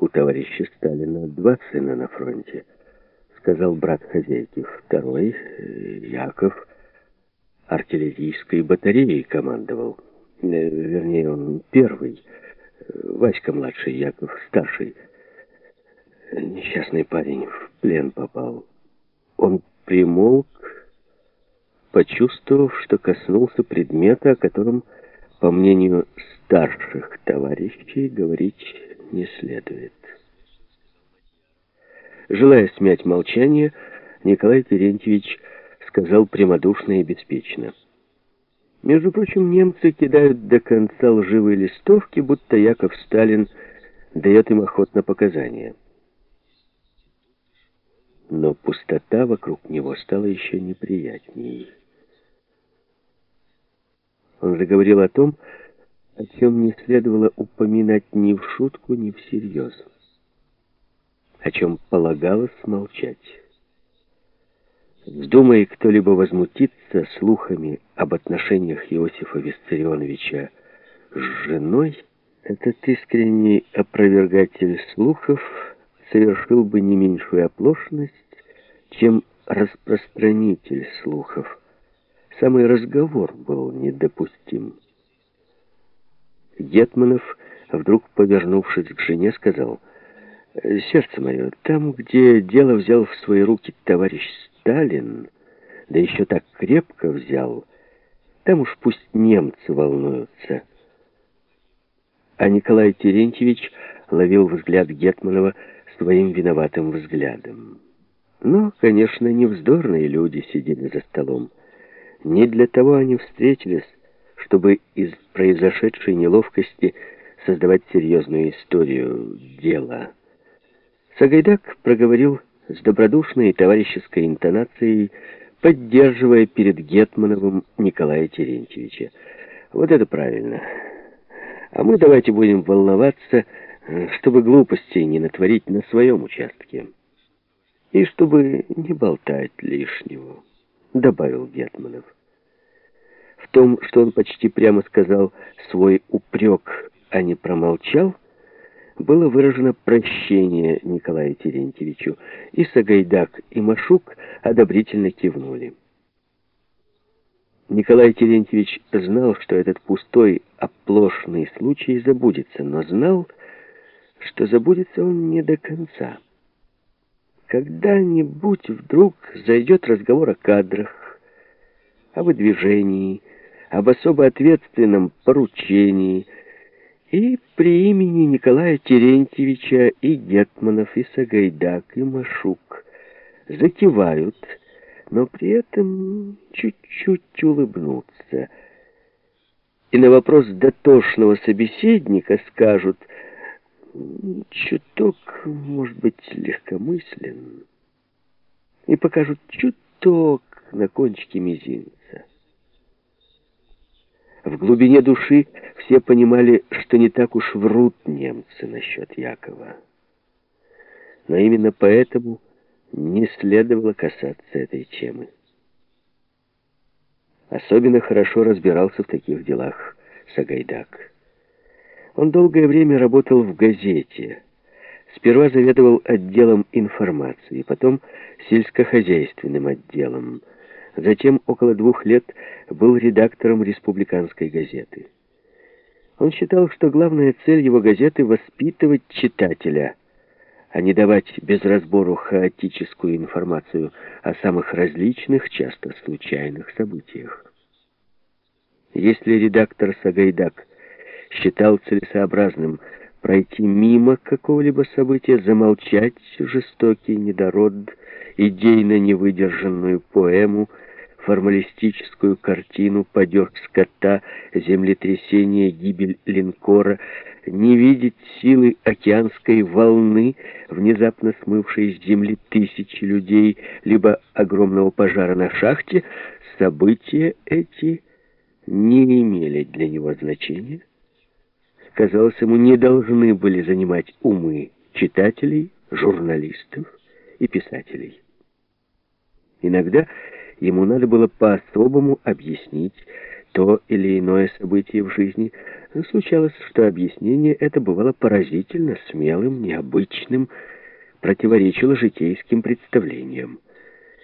У товарища Сталина два сына на фронте, сказал брат хозяйки. Второй, э, Яков, артиллерийской батареей командовал. Э, вернее, он первый. Васька младший, Яков старший. Несчастный парень в плен попал. Он примолк, почувствовав, что коснулся предмета, о котором, по мнению старших товарищей, говорить не следует. Желая смять молчание, Николай Терентьевич сказал прямодушно и беспечно. Между прочим, немцы кидают до конца лживые листовки, будто Яков Сталин дает им охотно показания. Но пустота вокруг него стала еще неприятней. Он заговорил о том, о чем не следовало упоминать ни в шутку, ни всерьез, о чем полагалось молчать. Вздумая кто-либо возмутиться слухами об отношениях Иосифа Виссарионовича с женой, этот искренний опровергатель слухов совершил бы не меньшую оплошность, чем распространитель слухов. Самый разговор был недопустим. Гетманов, вдруг повернувшись к жене, сказал, «Сердце мое, там, где дело взял в свои руки товарищ Сталин, да еще так крепко взял, там уж пусть немцы волнуются». А Николай Терентьевич ловил взгляд Гетманова своим виноватым взглядом. Но, конечно, не вздорные люди сидели за столом. Не для того они встретились, чтобы из произошедшей неловкости создавать серьезную историю дела. Сагайдак проговорил с добродушной и товарищеской интонацией, поддерживая перед Гетмановым Николая Терентьевича. Вот это правильно. А мы давайте будем волноваться, чтобы глупостей не натворить на своем участке. И чтобы не болтать лишнего, добавил Гетманов. Том, что он почти прямо сказал свой упрек, а не промолчал, было выражено прощение Николаю Терентьевичу, и Сагайдак, и Машук одобрительно кивнули. Николай Терентьевич знал, что этот пустой, оплошный случай забудется, но знал, что забудется он не до конца. Когда-нибудь вдруг зайдет разговор о кадрах, о выдвижении, об особо ответственном поручении, и при имени Николая Терентьевича и Гетманов, и Сагайдак, и Машук закивают, но при этом чуть-чуть улыбнутся. И на вопрос дотошного собеседника скажут чуток, может быть, легкомыслен, и покажут чуток на кончике мизинца. В глубине души все понимали, что не так уж врут немцы насчет Якова. Но именно поэтому не следовало касаться этой темы. Особенно хорошо разбирался в таких делах Сагайдак. Он долгое время работал в газете. Сперва заведовал отделом информации, потом сельскохозяйственным отделом, Затем около двух лет был редактором республиканской газеты. Он считал, что главная цель его газеты — воспитывать читателя, а не давать без разбору хаотическую информацию о самых различных, часто случайных событиях. Если редактор Сагайдак считал целесообразным пройти мимо какого-либо события, замолчать жестокий недород, идейно невыдержанную поэму, формалистическую картину, падеж скота, землетрясение, гибель линкора, не видеть силы океанской волны, внезапно смывшей с земли тысячи людей, либо огромного пожара на шахте, события эти не имели для него значения. Казалось, ему не должны были занимать умы читателей, журналистов и писателей. Иногда ему надо было по-особому объяснить то или иное событие в жизни, случалось, что объяснение это бывало поразительно смелым, необычным, противоречило житейским представлениям.